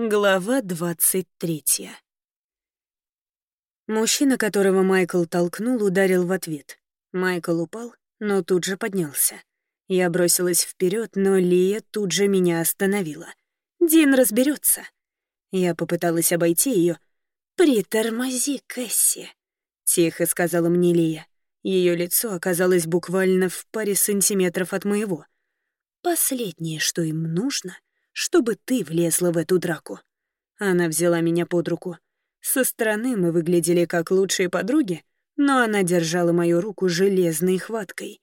Глава двадцать третья. Мужчина, которого Майкл толкнул, ударил в ответ. Майкл упал, но тут же поднялся. Я бросилась вперед, но Лия тут же меня остановила. «Дин разберется. Я попыталась обойти ее. «Притормози, Кэсси», — тихо сказала мне Лия. Ее лицо оказалось буквально в паре сантиметров от моего. «Последнее, что им нужно — чтобы ты влезла в эту драку». Она взяла меня под руку. Со стороны мы выглядели как лучшие подруги, но она держала мою руку железной хваткой.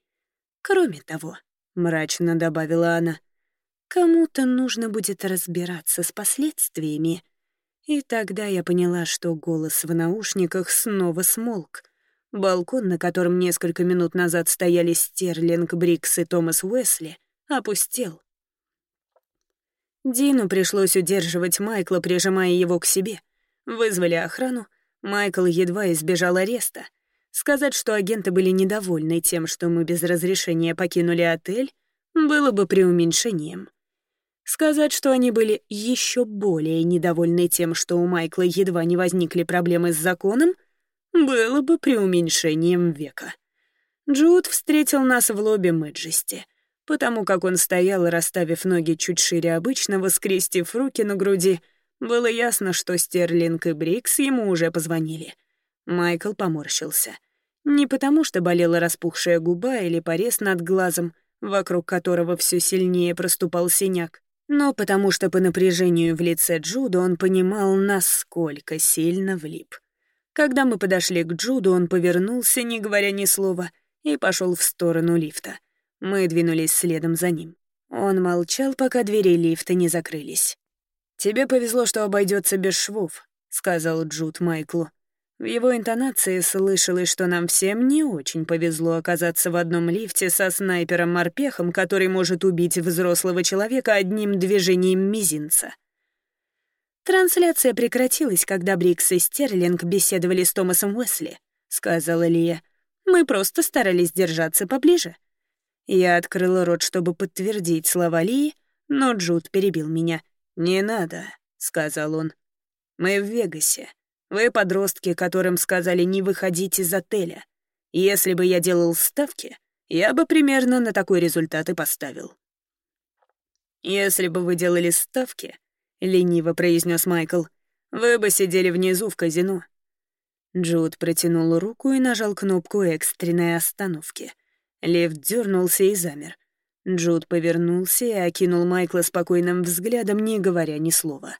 «Кроме того», — мрачно добавила она, «кому-то нужно будет разбираться с последствиями». И тогда я поняла, что голос в наушниках снова смолк. Балкон, на котором несколько минут назад стояли Стерлинг, Брикс и Томас Уэсли, опустел. Дину пришлось удерживать Майкла, прижимая его к себе. Вызвали охрану. Майкл едва избежал ареста. Сказать, что агенты были недовольны тем, что мы без разрешения покинули отель, было бы преуменьшением. Сказать, что они были еще более недовольны тем, что у Майкла едва не возникли проблемы с законом, было бы преуменьшением века. Джуд встретил нас в лобби Мэджести — потому как он стоял, расставив ноги чуть шире обычного, скрестив руки на груди. Было ясно, что Стерлинг и Брикс ему уже позвонили. Майкл поморщился. Не потому, что болела распухшая губа или порез над глазом, вокруг которого все сильнее проступал синяк, но потому что по напряжению в лице Джуда он понимал, насколько сильно влип. Когда мы подошли к Джуду, он повернулся, не говоря ни слова, и пошел в сторону лифта. Мы двинулись следом за ним. Он молчал, пока двери лифта не закрылись. «Тебе повезло, что обойдется без швов», — сказал Джуд Майклу. В его интонации слышалось, что нам всем не очень повезло оказаться в одном лифте со снайпером-морпехом, который может убить взрослого человека одним движением мизинца. «Трансляция прекратилась, когда Брикс и Стерлинг беседовали с Томасом Уэсли», — сказала Лия. «Мы просто старались держаться поближе. Я открыла рот, чтобы подтвердить слова Ли, но Джуд перебил меня. «Не надо», — сказал он. «Мы в Вегасе. Вы подростки, которым сказали не выходить из отеля. Если бы я делал ставки, я бы примерно на такой результат и поставил». «Если бы вы делали ставки», — лениво произнес Майкл, «вы бы сидели внизу в казино». Джуд протянул руку и нажал кнопку экстренной остановки — Лев дернулся и замер. Джуд повернулся и окинул Майкла спокойным взглядом, не говоря ни слова.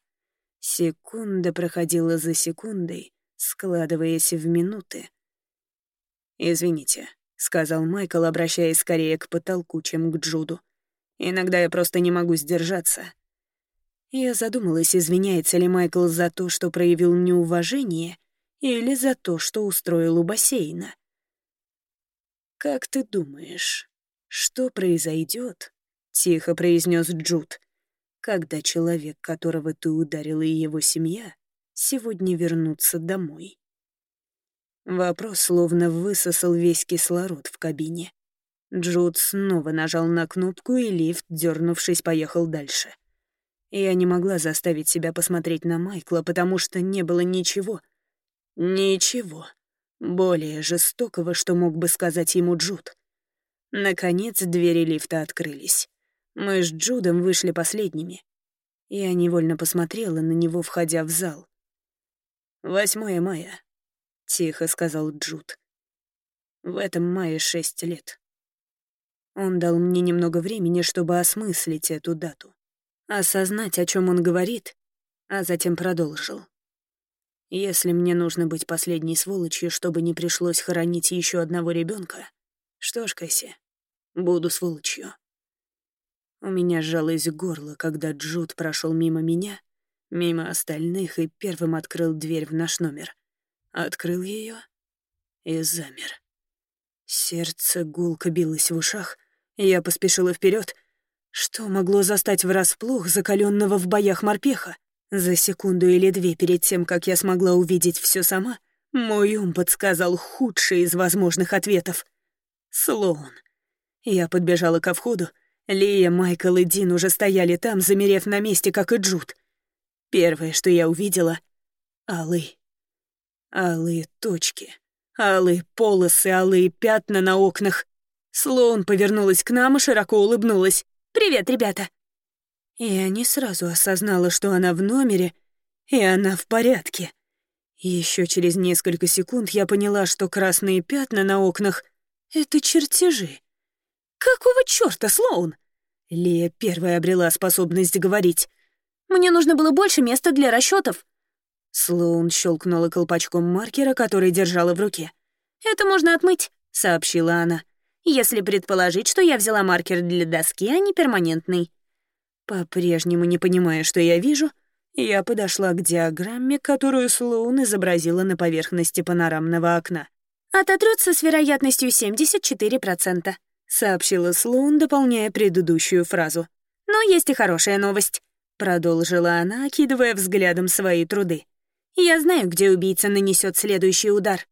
Секунда проходила за секундой, складываясь в минуты. «Извините», — сказал Майкл, обращаясь скорее к потолку, чем к Джуду. «Иногда я просто не могу сдержаться». Я задумалась, извиняется ли Майкл за то, что проявил неуважение, или за то, что устроил у бассейна. «Как ты думаешь, что произойдет?» — тихо произнес Джуд. «Когда человек, которого ты ударила, и его семья сегодня вернутся домой?» Вопрос словно высосал весь кислород в кабине. Джуд снова нажал на кнопку, и лифт, дернувшись, поехал дальше. Я не могла заставить себя посмотреть на Майкла, потому что не было ничего. Ничего более жестокого, что мог бы сказать ему Джуд. Наконец двери лифта открылись. Мы с Джудом вышли последними. Я невольно посмотрела на него, входя в зал. «Восьмое мая», — тихо сказал Джуд. «В этом мае шесть лет». Он дал мне немного времени, чтобы осмыслить эту дату, осознать, о чем он говорит, а затем продолжил. Если мне нужно быть последней сволочью, чтобы не пришлось хоронить еще одного ребенка, что ж, Кэсси, буду сволочью. У меня сжалось горло, когда Джуд прошел мимо меня, мимо остальных и первым открыл дверь в наш номер. Открыл ее и замер. Сердце гулко билось в ушах, я поспешила вперед. Что могло застать врасплох закаленного в боях морпеха? За секунду или две перед тем, как я смогла увидеть все сама, мой ум подсказал худший из возможных ответов. Слоун. Я подбежала ко входу. Лия, Майкл и Дин уже стояли там, замерев на месте, как и Джуд. Первое, что я увидела — алые. Алые точки. Алые полосы, алые пятна на окнах. Слоун повернулась к нам и широко улыбнулась. «Привет, ребята!» Я не сразу осознала, что она в номере, и она в порядке. Еще через несколько секунд я поняла, что красные пятна на окнах — это чертежи. «Какого чёрта, Слоун?» Лия первая обрела способность говорить. «Мне нужно было больше места для расчетов. Слоун щелкнула колпачком маркера, который держала в руке. «Это можно отмыть», — сообщила она. «Если предположить, что я взяла маркер для доски, а не перманентный». По-прежнему не понимая, что я вижу, я подошла к диаграмме, которую Слоун изобразила на поверхности панорамного окна. «Ототрется с вероятностью 74%, — сообщила Слоун, дополняя предыдущую фразу. «Но есть и хорошая новость», — продолжила она, окидывая взглядом свои труды. «Я знаю, где убийца нанесет следующий удар».